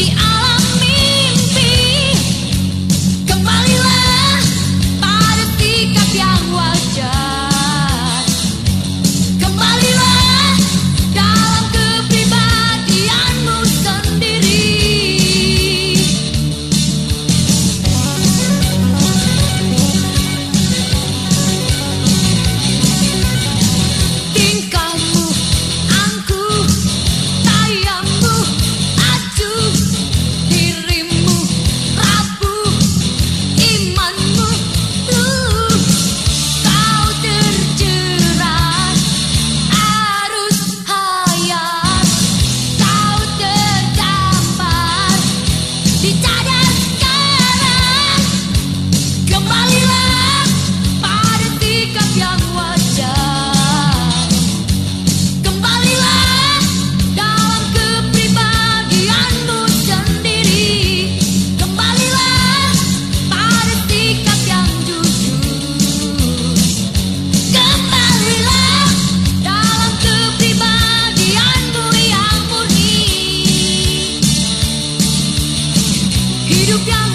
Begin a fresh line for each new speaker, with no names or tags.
the you got